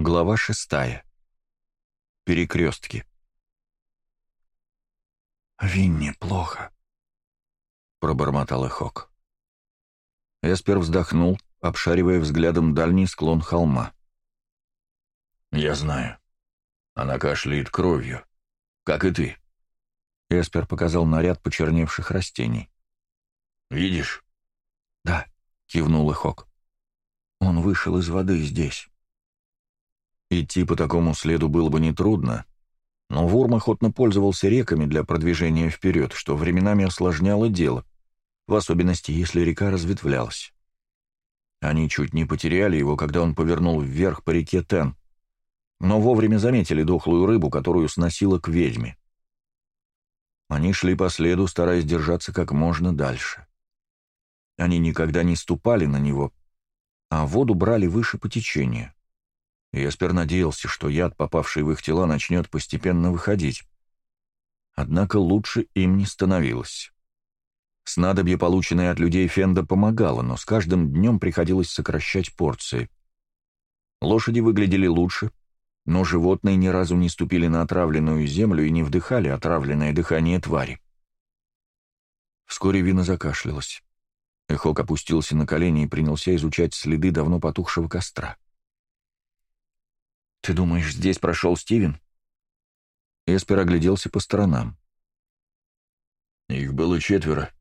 Глава 6. Перекрестки. «Винни, плохо», — пробормотал Эхок. Эспер вздохнул, обшаривая взглядом дальний склон холма. «Я знаю. Она кашляет кровью, как и ты». Эспер показал наряд почерневших растений. «Видишь?» «Да», — кивнул Эхок. «Он вышел из воды здесь». Идти по такому следу было бы нетрудно, но Вурм охотно пользовался реками для продвижения вперед, что временами осложняло дело, в особенности, если река разветвлялась. Они чуть не потеряли его, когда он повернул вверх по реке Тен, но вовремя заметили дохлую рыбу, которую сносило к ведьме. Они шли по следу, стараясь держаться как можно дальше. Они никогда не ступали на него, а воду брали выше по течению и я сперва надеялся, что яд, попавший в их тела, начнет постепенно выходить. Однако лучше им не становилось. Снадобье, полученное от людей Фенда, помогало, но с каждым днем приходилось сокращать порции. Лошади выглядели лучше, но животные ни разу не ступили на отравленную землю и не вдыхали отравленное дыхание твари. Вскоре Вина закашлялась. Эхок опустился на колени и принялся изучать следы давно потухшего костра. «Ты думаешь, здесь прошел Стивен?» Эспер огляделся по сторонам. Их было четверо,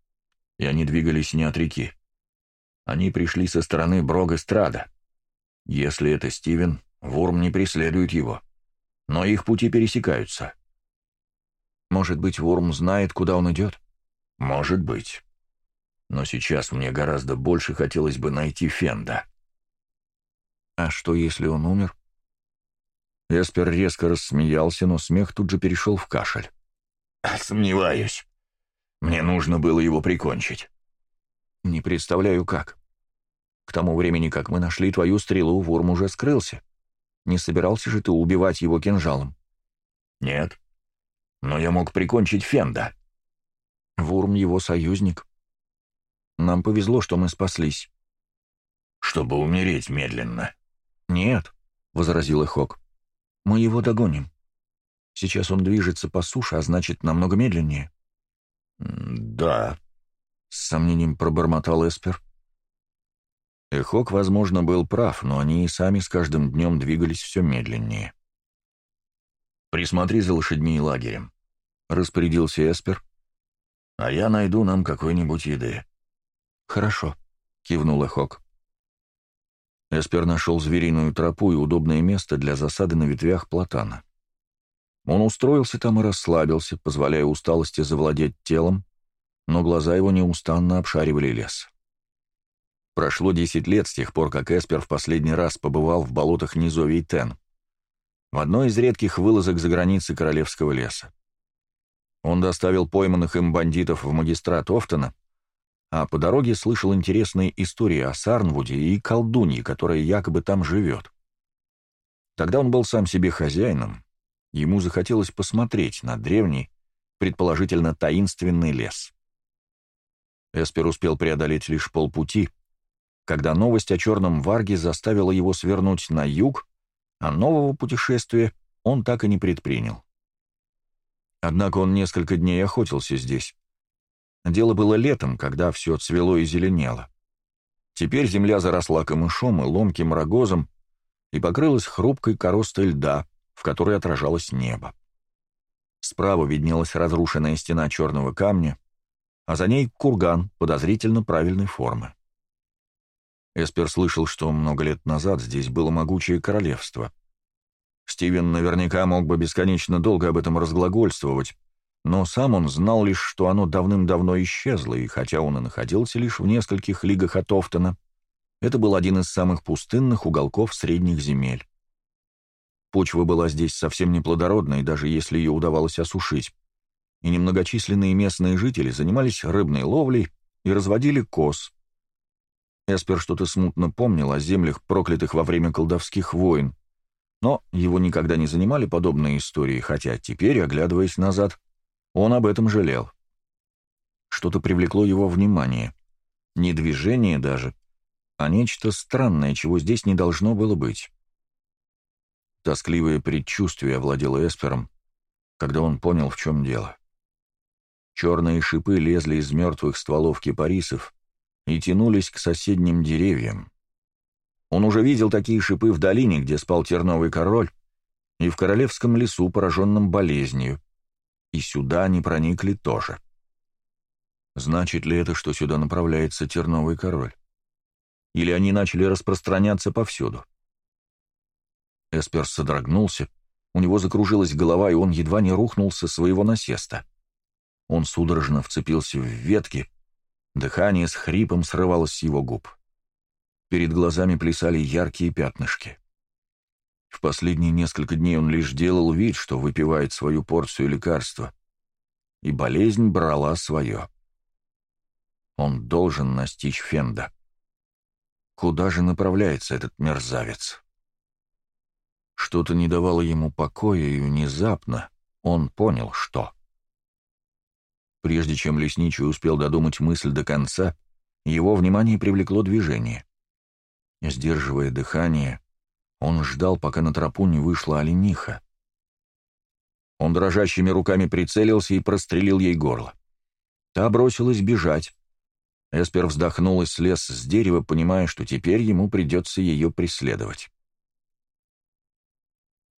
и они двигались не от реки. Они пришли со стороны Брога-Страда. Если это Стивен, Вурм не преследует его. Но их пути пересекаются. Может быть, Вурм знает, куда он идет? Может быть. Но сейчас мне гораздо больше хотелось бы найти Фенда. А что, если он умер? Эспер резко рассмеялся, но смех тут же перешел в кашель. «Сомневаюсь. Мне нужно было его прикончить». «Не представляю, как. К тому времени, как мы нашли твою стрелу, Вурм уже скрылся. Не собирался же ты убивать его кинжалом?» «Нет. Но я мог прикончить Фенда». «Вурм его союзник. Нам повезло, что мы спаслись». «Чтобы умереть медленно». «Нет», — возразил Эхок. Мы его догоним. Сейчас он движется по суше, а значит, намного медленнее. Да, с сомнением пробормотал Эспер. Эхок, возможно, был прав, но они и сами с каждым днем двигались все медленнее. «Присмотри за лошадьми и лагерем», — распорядился Эспер. «А я найду нам какой-нибудь еды». «Хорошо», — кивнул Эхок. Эспер нашел звериную тропу и удобное место для засады на ветвях платана. Он устроился там и расслабился, позволяя усталости завладеть телом, но глаза его неустанно обшаривали лес. Прошло 10 лет с тех пор, как Эспер в последний раз побывал в болотах низовий Тен, в одной из редких вылазок за границы Королевского леса. Он доставил пойманных им бандитов в магистрат Офтона, а по дороге слышал интересные истории о Сарнвуде и колдунье, которая якобы там живет. Тогда он был сам себе хозяином, ему захотелось посмотреть на древний, предположительно таинственный лес. Эспер успел преодолеть лишь полпути, когда новость о черном варге заставила его свернуть на юг, а нового путешествия он так и не предпринял. Однако он несколько дней охотился здесь, Дело было летом, когда все цвело и зеленело. Теперь земля заросла камышом и ломким рогозом и покрылась хрупкой коростой льда, в которой отражалось небо. Справа виднелась разрушенная стена черного камня, а за ней курган подозрительно правильной формы. Эспер слышал, что много лет назад здесь было могучее королевство. Стивен наверняка мог бы бесконечно долго об этом разглагольствовать, но сам он знал лишь, что оно давным-давно исчезло, и хотя он и находился лишь в нескольких лигах от Офтона, это был один из самых пустынных уголков средних земель. Почва была здесь совсем неплодородной, даже если ее удавалось осушить, и немногочисленные местные жители занимались рыбной ловлей и разводили коз. Эспер что-то смутно помнил о землях, проклятых во время колдовских войн, но его никогда не занимали подобные истории, хотя теперь, оглядываясь назад, он об этом жалел. Что-то привлекло его внимание. Не движение даже, а нечто странное, чего здесь не должно было быть. Тоскливое предчувствие овладело Эспером, когда он понял, в чем дело. Черные шипы лезли из мертвых стволов кипарисов и тянулись к соседним деревьям. Он уже видел такие шипы в долине, где спал терновый король, и в королевском лесу, пораженном болезнью. И сюда они проникли тоже. Значит ли это, что сюда направляется терновый король? Или они начали распространяться повсюду? Эспер содрогнулся, у него закружилась голова, и он едва не рухнул со своего насеста. Он судорожно вцепился в ветки, дыхание с хрипом срывалось с его губ. Перед глазами плясали яркие пятнышки. В последние несколько дней он лишь делал вид, что выпивает свою порцию лекарства, и болезнь брала свое. Он должен настичь Фенда. Куда же направляется этот мерзавец? Что-то не давало ему покоя, и внезапно он понял, что. Прежде чем лесничий успел додумать мысль до конца, его внимание привлекло движение. Сдерживая дыхание, он ждал, пока на тропу не вышла олениха. Он дрожащими руками прицелился и прострелил ей горло. Та бросилась бежать. Эспер вздохнул и слез с дерева, понимая, что теперь ему придется ее преследовать.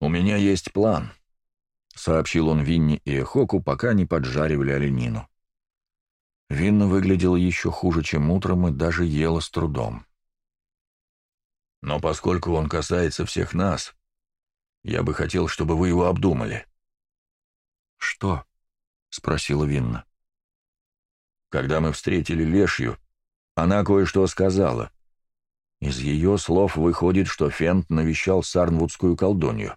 «У меня есть план», — сообщил он Винни и Эхоку, пока не поджаривали оленину. Винна выглядела еще хуже, чем утром, и даже ела с трудом. Но поскольку он касается всех нас, я бы хотел, чтобы вы его обдумали». «Что?» — спросила Винна. «Когда мы встретили Лешью, она кое-что сказала. Из ее слов выходит, что Фент навещал сарнвудскую колдунью».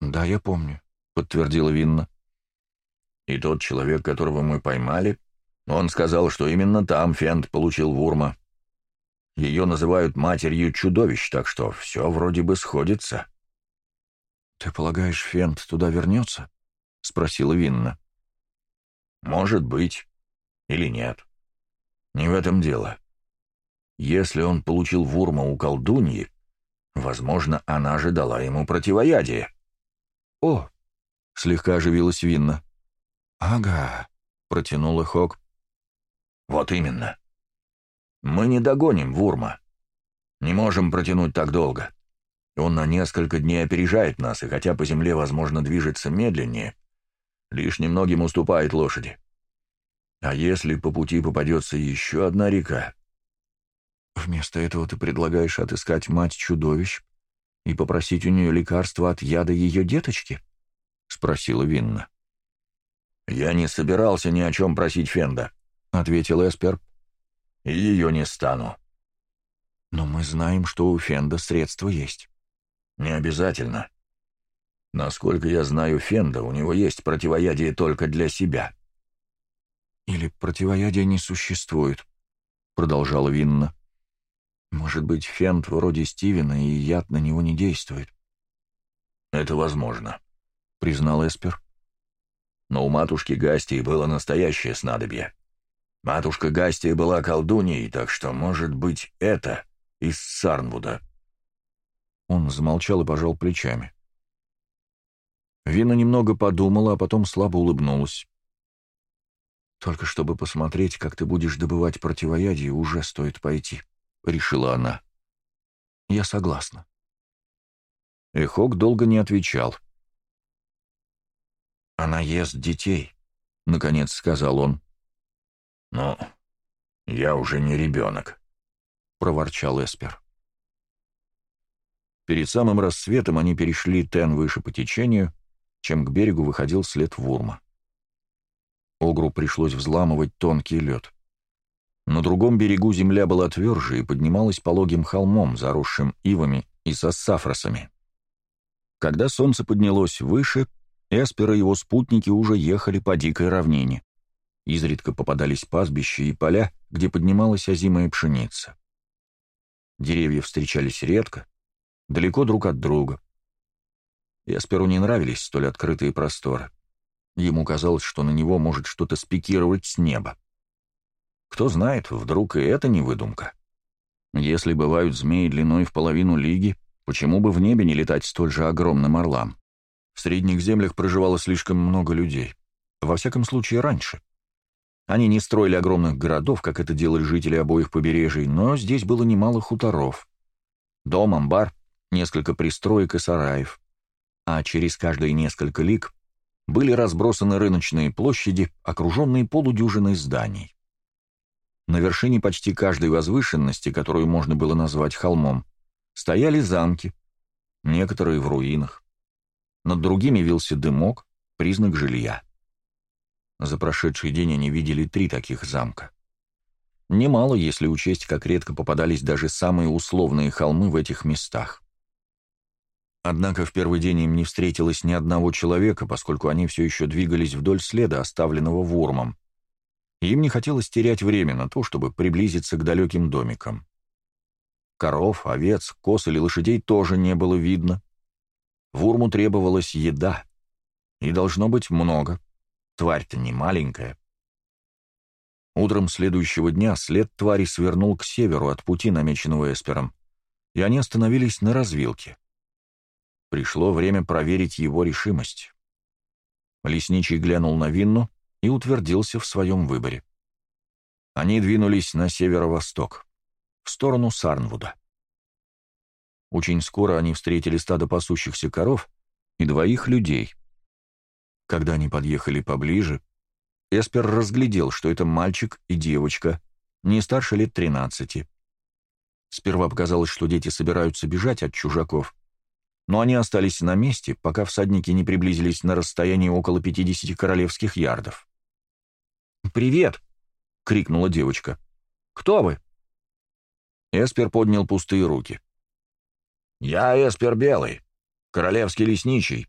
«Да, я помню», — подтвердила Винна. «И тот человек, которого мы поймали, он сказал, что именно там Фент получил Вурма». Ее называют матерью чудовищ, так что все вроде бы сходится». «Ты полагаешь, Фент туда вернется?» — спросила Винна. «Может быть. Или нет. Не в этом дело. Если он получил вурма у колдуньи, возможно, она же дала ему противоядие». «О!» — слегка оживилась Винна. «Ага», — протянула Хок. «Вот именно. Мы не догоним Вурма. Не можем протянуть так долго. Он на несколько дней опережает нас, и хотя по земле, возможно, движется медленнее, лишь немногим уступает лошади. А если по пути попадется еще одна река? Вместо этого ты предлагаешь отыскать мать-чудовищ и попросить у нее лекарства от яда ее деточки? — спросила Винна. «Я не собирался ни о чем просить Фенда», — ответил Эспер, и ее не стану». «Но мы знаем, что у Фенда средства есть». «Не обязательно. Насколько я знаю Фенда, у него есть противоядие только для себя». «Или противоядия не существует», — продолжала Винна. «Может быть, Фенд вроде Стивена, и яд на него не действует». «Это возможно», — признал Эспер. «Но у матушки Гастии было настоящее снадобье. Матушка Гастия была колдуньей, так что, может быть, это из Сарнвуда». Он замолчал и пожал плечами. Вина немного подумала, а потом слабо улыбнулась. «Только чтобы посмотреть, как ты будешь добывать противоядие, уже стоит пойти», — решила она. «Я согласна». Эхок долго не отвечал. «Она ест детей», — наконец сказал он. «Ну, я уже не ребенок», — проворчал Эспер. Перед самым рассветом они перешли Тен выше по течению, чем к берегу выходил след Вурма. Огру пришлось взламывать тонкий лед. На другом берегу земля была тверже и поднималась пологим холмом, заросшим ивами и сосафросами. Когда солнце поднялось выше, Эспер и его спутники уже ехали по дикой равнине. Изредка попадались пастбища и поля, где поднималась озимая пшеница. Деревья встречались редко, далеко друг от друга. Ясперу не нравились столь открытые просторы. Ему казалось, что на него может что-то спикировать с неба. Кто знает, вдруг и это не выдумка. Если бывают змеи длиной в половину лиги, почему бы в небе не летать столь же огромным орлам? В средних землях проживало слишком много людей. Во всяком случае, раньше — они не строили огромных городов, как это делали жители обоих побережий, но здесь было немало хуторов. Дом, амбар, несколько пристроек и сараев. А через каждые несколько лиг были разбросаны рыночные площади, окруженные полудюжиной зданий. На вершине почти каждой возвышенности, которую можно было назвать холмом, стояли замки, некоторые в руинах. Над другими вился дымок, признак жилья. За прошедший день они видели три таких замка. Немало, если учесть, как редко попадались даже самые условные холмы в этих местах. Однако в первый день им не встретилось ни одного человека, поскольку они все еще двигались вдоль следа, оставленного вормом. Им не хотелось терять время на то, чтобы приблизиться к далеким домикам. Коров, овец, коз или лошадей тоже не было видно. Вурму требовалась еда. И должно быть много. Тварь-то не маленькая. Утром следующего дня след твари свернул к северу от пути, намеченного Эспером, и они остановились на развилке. Пришло время проверить его решимость. Лесничий глянул на Винну и утвердился в своем выборе. Они двинулись на северо-восток, в сторону Сарнвуда. Очень скоро они встретили стадо пасущихся коров и двоих людей — когда они подъехали поближе, Эспер разглядел, что это мальчик и девочка, не старше лет 13. Сперва показалось, что дети собираются бежать от чужаков, но они остались на месте, пока всадники не приблизились на расстоянии около 50 королевских ярдов. «Привет!» — крикнула девочка. «Кто вы?» Эспер поднял пустые руки. «Я Эспер Белый, королевский лесничий,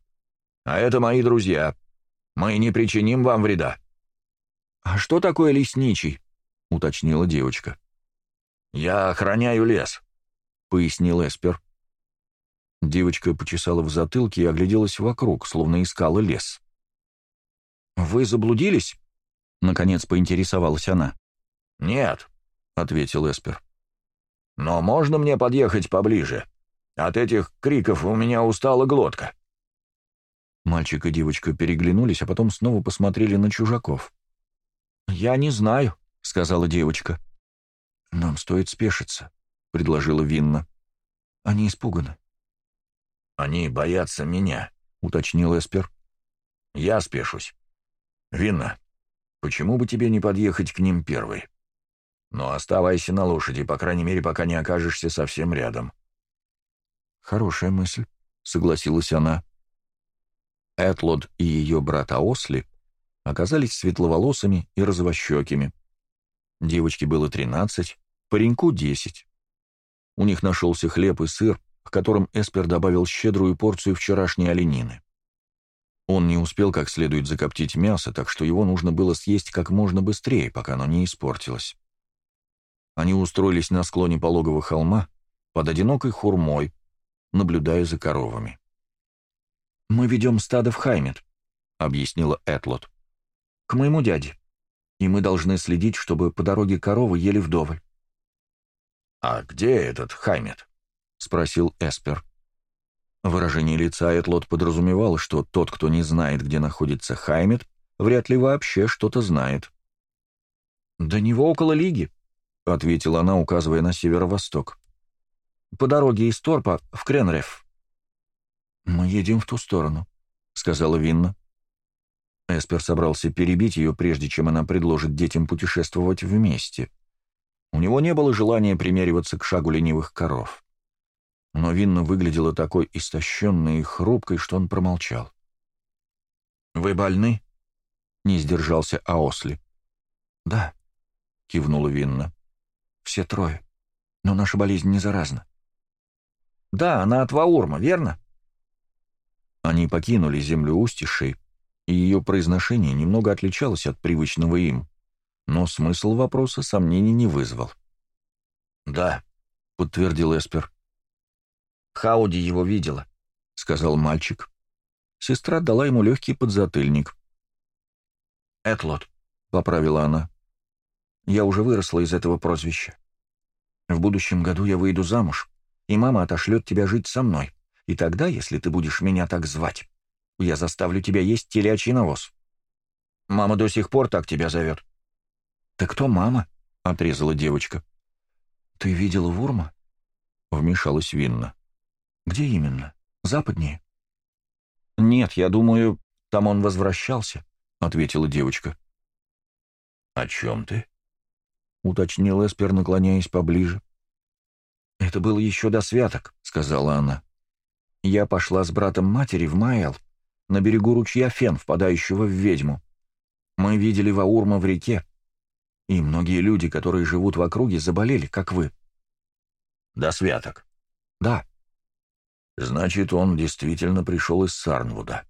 а это мои друзья, мы не причиним вам вреда». «А что такое лесничий?» — уточнила девочка. «Я охраняю лес», — пояснил Эспер. Девочка почесала в затылке и огляделась вокруг, словно искала лес. «Вы заблудились?» — наконец поинтересовалась она. «Нет», — ответил Эспер. «Но можно мне подъехать поближе? От этих криков у меня устала глотка». Мальчик и девочка переглянулись, а потом снова посмотрели на чужаков. «Я не знаю», — сказала девочка. «Нам стоит спешиться», — предложила Винна. «Они испуганы». «Они боятся меня», — уточнил Эспер. «Я спешусь. Винна, почему бы тебе не подъехать к ним первой? Но оставайся на лошади, по крайней мере, пока не окажешься совсем рядом». «Хорошая мысль», — согласилась она. Этлод и ее брат Аосли оказались светловолосыми и развощекими. Девочке было 13, пареньку 10. У них нашелся хлеб и сыр, к которым Эспер добавил щедрую порцию вчерашней оленины. Он не успел как следует закоптить мясо, так что его нужно было съесть как можно быстрее, пока оно не испортилось. Они устроились на склоне пологого холма под одинокой хурмой, наблюдая за коровами. «Мы ведем стадо в Хаймет, — объяснила Этлот. «К моему дяде. И мы должны следить, чтобы по дороге коровы ели вдоволь». «А где этот Хаймет?» — спросил Эспер. Выражение лица Этлот подразумевало, что тот, кто не знает, где находится Хаймет, вряд ли вообще что-то знает. «До него около Лиги», — ответила она, указывая на северо-восток. «По дороге из Торпа в Кренреф». «Мы едем в ту сторону», — сказала Винна. Эспер собрался перебить ее, прежде чем она предложит детям путешествовать вместе. У него не было желания примериваться к шагу ленивых коров. Но Винна выглядела такой истощенной и хрупкой, что он промолчал. «Вы больны?» — не сдержался Аосли. «Да», — кивнула Винна. «Все трое. Но наша болезнь не заразна». «Да, она от Ваурма, верно?» Они покинули землю Устиши, и ее произношение немного отличалось от привычного им, но смысл вопроса сомнений не вызвал. «Да», — подтвердил Эспер. «Хауди его видела», — сказал мальчик. Сестра дала ему легкий подзатыльник. «Этлот», — поправила она. «Я уже выросла из этого прозвища. В будущем году я выйду замуж, и мама отошлет тебя жить со мной. И тогда, если ты будешь меня так звать, я заставлю тебя есть телячий навоз. Мама до сих пор так тебя зовет». «Ты кто мама?» — отрезала девочка. «Ты видела Вурма?» — вмешалась Винна. «Где именно? Западнее?» «Нет, я думаю, там он возвращался», — ответила девочка. «О чем ты?» — уточнил Эспер, наклоняясь поближе. «Это было еще до святок», — сказала она. Я пошла с братом матери в Майл, на берегу ручья Фен, впадающего в ведьму. Мы видели Ваурма в реке, и многие люди, которые живут в округе, заболели, как вы. До святок? Да. Значит, он действительно пришел из Сарнвуда.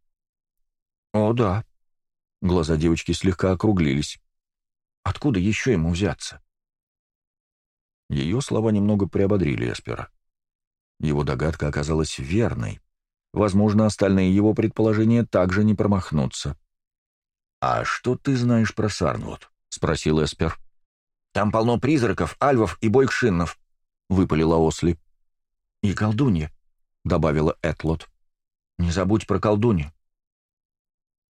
О, да. Глаза девочки слегка округлились. Откуда еще ему взяться? Ее слова немного приободрили Эспера. Его догадка оказалась верной. Возможно, остальные его предположения также не промахнутся. «А что ты знаешь про Сарнвуд?» — спросил Эспер. «Там полно призраков, альвов и бойкшиннов», — выпалила Осли. «И колдунья», — добавила Этлот. «Не забудь про колдунью».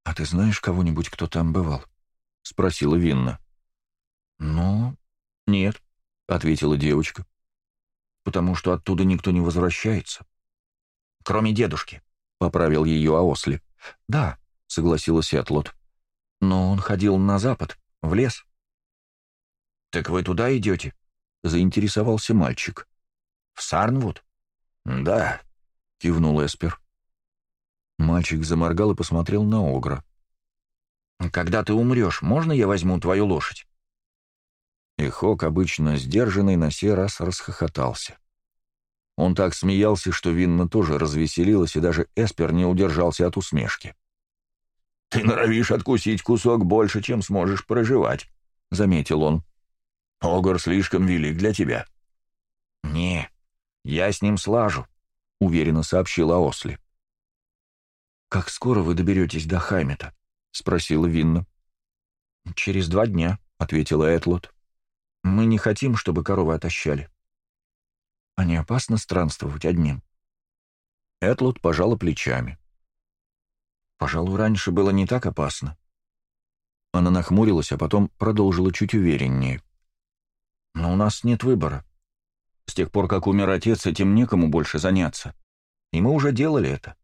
«А ты знаешь кого-нибудь, кто там бывал?» — спросила Винна. «Ну, нет», — ответила девочка потому что оттуда никто не возвращается. Кроме дедушки, — поправил ее Аосли. Да, — согласилась Этлот. Но он ходил на запад, в лес. Так вы туда идете? — заинтересовался мальчик. В Сарнвуд? Да, — кивнул Эспер. Мальчик заморгал и посмотрел на Огра. «Когда ты умрешь, можно я возьму твою лошадь?» И Хок, обычно сдержанный, на сей раз расхохотался. Он так смеялся, что Винна тоже развеселилась, и даже Эспер не удержался от усмешки. «Ты норовишь откусить кусок больше, чем сможешь проживать», — заметил он. «Огр слишком велик для тебя». «Не, я с ним слажу», — уверенно сообщила Осли. «Как скоро вы доберетесь до Хаймета?» — спросила Винна. «Через два дня», — ответила Этлот. Мы не хотим, чтобы коровы отощали. А не опасно странствовать одним?» Этлот пожала плечами. «Пожалуй, раньше было не так опасно». Она нахмурилась, а потом продолжила чуть увереннее. «Но у нас нет выбора. С тех пор, как умер отец, этим некому больше заняться. И мы уже делали это».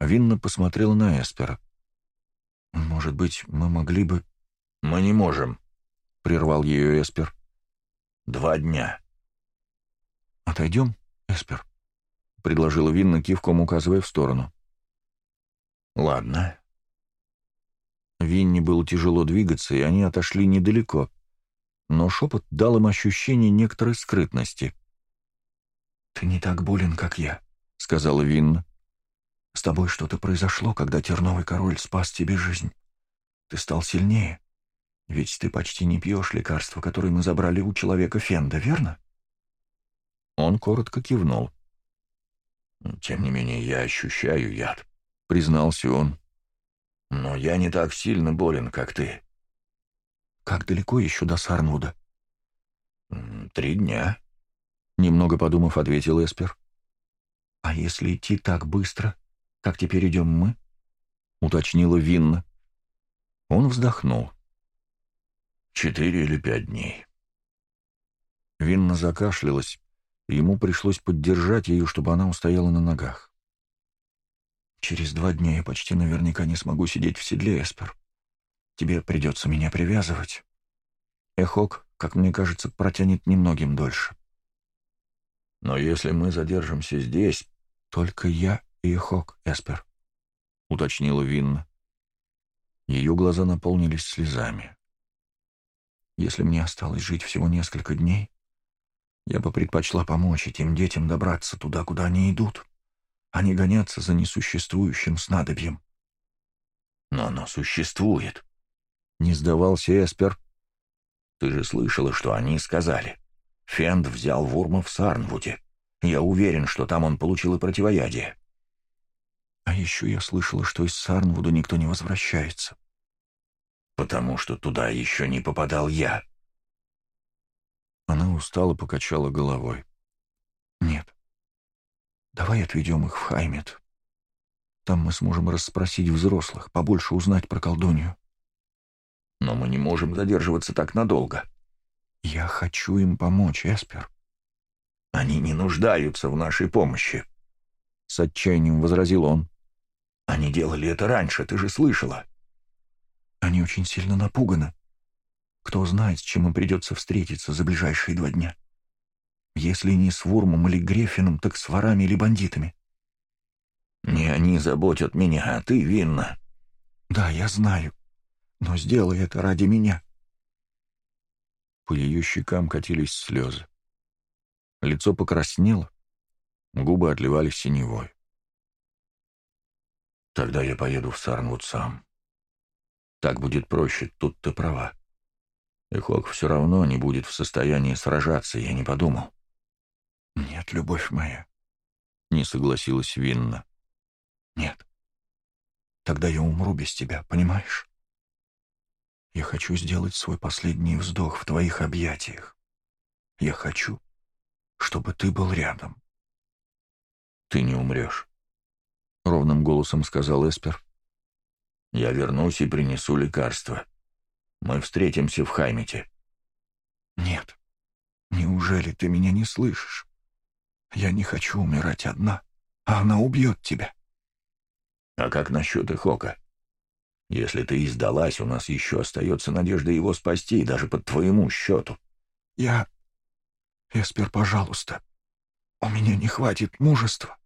Винна посмотрела на Эспера. «Может быть, мы могли бы...» «Мы не можем», — прервал ее Эспер. «Два дня». «Отойдем, Эспер», — предложила Винна, кивком указывая в сторону. «Ладно». Винне было тяжело двигаться, и они отошли недалеко, но шепот дал им ощущение некоторой скрытности. «Ты не так болен, как я», — сказала Винна. «С тобой что-то произошло, когда Терновый король спас тебе жизнь. Ты стал сильнее. Ведь ты почти не пьешь лекарства, которые мы забрали у человека Фенда, верно?» Он коротко кивнул. «Тем не менее, я ощущаю яд», — признался он. «Но я не так сильно болен, как ты». «Как далеко еще до Сарнуда?» «Три дня», — немного подумав, ответил Эспер. «А если идти так быстро, как теперь идем мы?» — уточнила Винна. Он вздохнул четыре или пять дней. Винна закашлялась, и ему пришлось поддержать ее, чтобы она устояла на ногах. «Через два дня я почти наверняка не смогу сидеть в седле, Эспер. Тебе придется меня привязывать. Эхок, как мне кажется, протянет немногим дольше». «Но если мы задержимся здесь...» «Только я и Эхок, Эспер», — уточнила Винна. Ее глаза наполнились слезами. Если мне осталось жить всего несколько дней, я бы предпочла помочь этим детям добраться туда, куда они идут, а не гоняться за несуществующим снадобьем. Но оно существует. Не сдавался Эспер. Ты же слышала, что они сказали. Фенд взял Вурма в Сарнвуде. Я уверен, что там он получил и противоядие. А еще я слышала, что из Сарнвуда никто не возвращается потому что туда еще не попадал я». Она устало покачала головой. «Нет. Давай отведем их в Хаймет. Там мы сможем расспросить взрослых, побольше узнать про колдунью». «Но мы не можем задерживаться так надолго». «Я хочу им помочь, Эспер». «Они не нуждаются в нашей помощи», — с отчаянием возразил он. «Они делали это раньше, ты же слышала. Они очень сильно напуганы. Кто знает, с чем им придется встретиться за ближайшие два дня. Если не с Вурмом или Грефином, так с ворами или бандитами. «Не они заботят меня, а ты винна». «Да, я знаю. Но сделай это ради меня». По ее щекам катились слезы. Лицо покраснело, губы отливали синевой. «Тогда я поеду в Сарнвуд сам», так будет проще, тут ты права. Эхок все равно не будет в состоянии сражаться, я не подумал. Нет, любовь моя, — не согласилась Винна. Нет. Тогда я умру без тебя, понимаешь? Я хочу сделать свой последний вздох в твоих объятиях. Я хочу, чтобы ты был рядом. Ты не умрешь, — ровным голосом сказал Эспер я вернусь и принесу лекарство. Мы встретимся в Хаймите». «Нет. Неужели ты меня не слышишь? Я не хочу умирать одна, а она убьет тебя». «А как насчет Эхока? Если ты издалась, у нас еще остается надежда его спасти, даже под твоему счету». «Я... Эспер, пожалуйста, у меня не хватит мужества».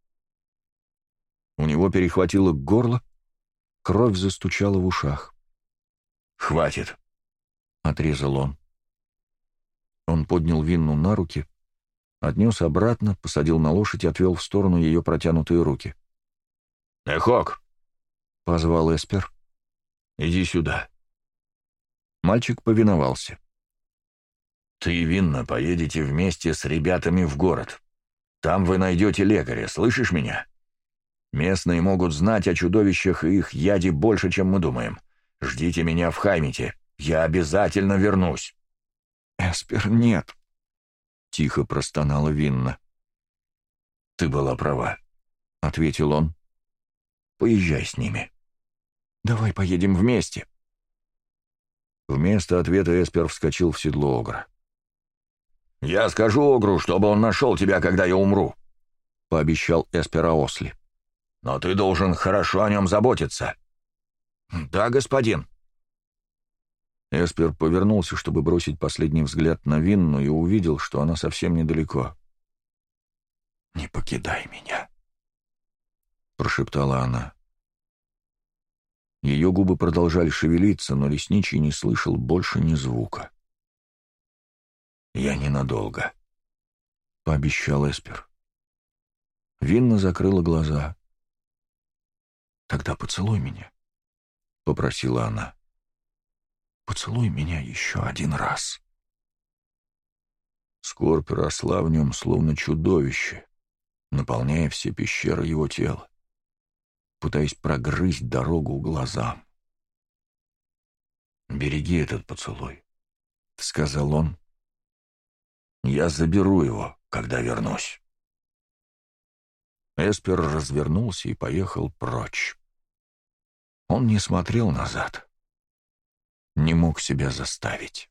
У него перехватило горло, Кровь застучала в ушах. «Хватит!» — отрезал он. Он поднял Винну на руки, отнес обратно, посадил на лошадь и отвел в сторону ее протянутые руки. «Эхок!» — позвал Эспер. «Иди сюда». Мальчик повиновался. «Ты, Винна, поедете вместе с ребятами в город. Там вы найдете лекаря, слышишь меня? Местные могут знать о чудовищах и их яде больше, чем мы думаем. Ждите меня в Хаймите. Я обязательно вернусь». «Эспер, нет», — тихо простонала Винна. «Ты была права», — ответил он. «Поезжай с ними. Давай поедем вместе». Вместо ответа Эспер вскочил в седло Огра. «Я скажу Огру, чтобы он нашел тебя, когда я умру», — пообещал Эспер Осли но ты должен хорошо о нем заботиться». «Да, господин». Эспер повернулся, чтобы бросить последний взгляд на Винну, и увидел, что она совсем недалеко. «Не покидай меня», — прошептала она. Ее губы продолжали шевелиться, но лесничий не слышал больше ни звука. «Я ненадолго», — пообещал Эспер. Винна закрыла глаза. Тогда поцелуй меня», — попросила она. «Поцелуй меня еще один раз». Скорбь росла в нем, словно чудовище, наполняя все пещеры его тела, пытаясь прогрызть дорогу глазам. «Береги этот поцелуй», — сказал он. «Я заберу его, когда вернусь». Эспер развернулся и поехал прочь. Он не смотрел назад. Не мог себя заставить.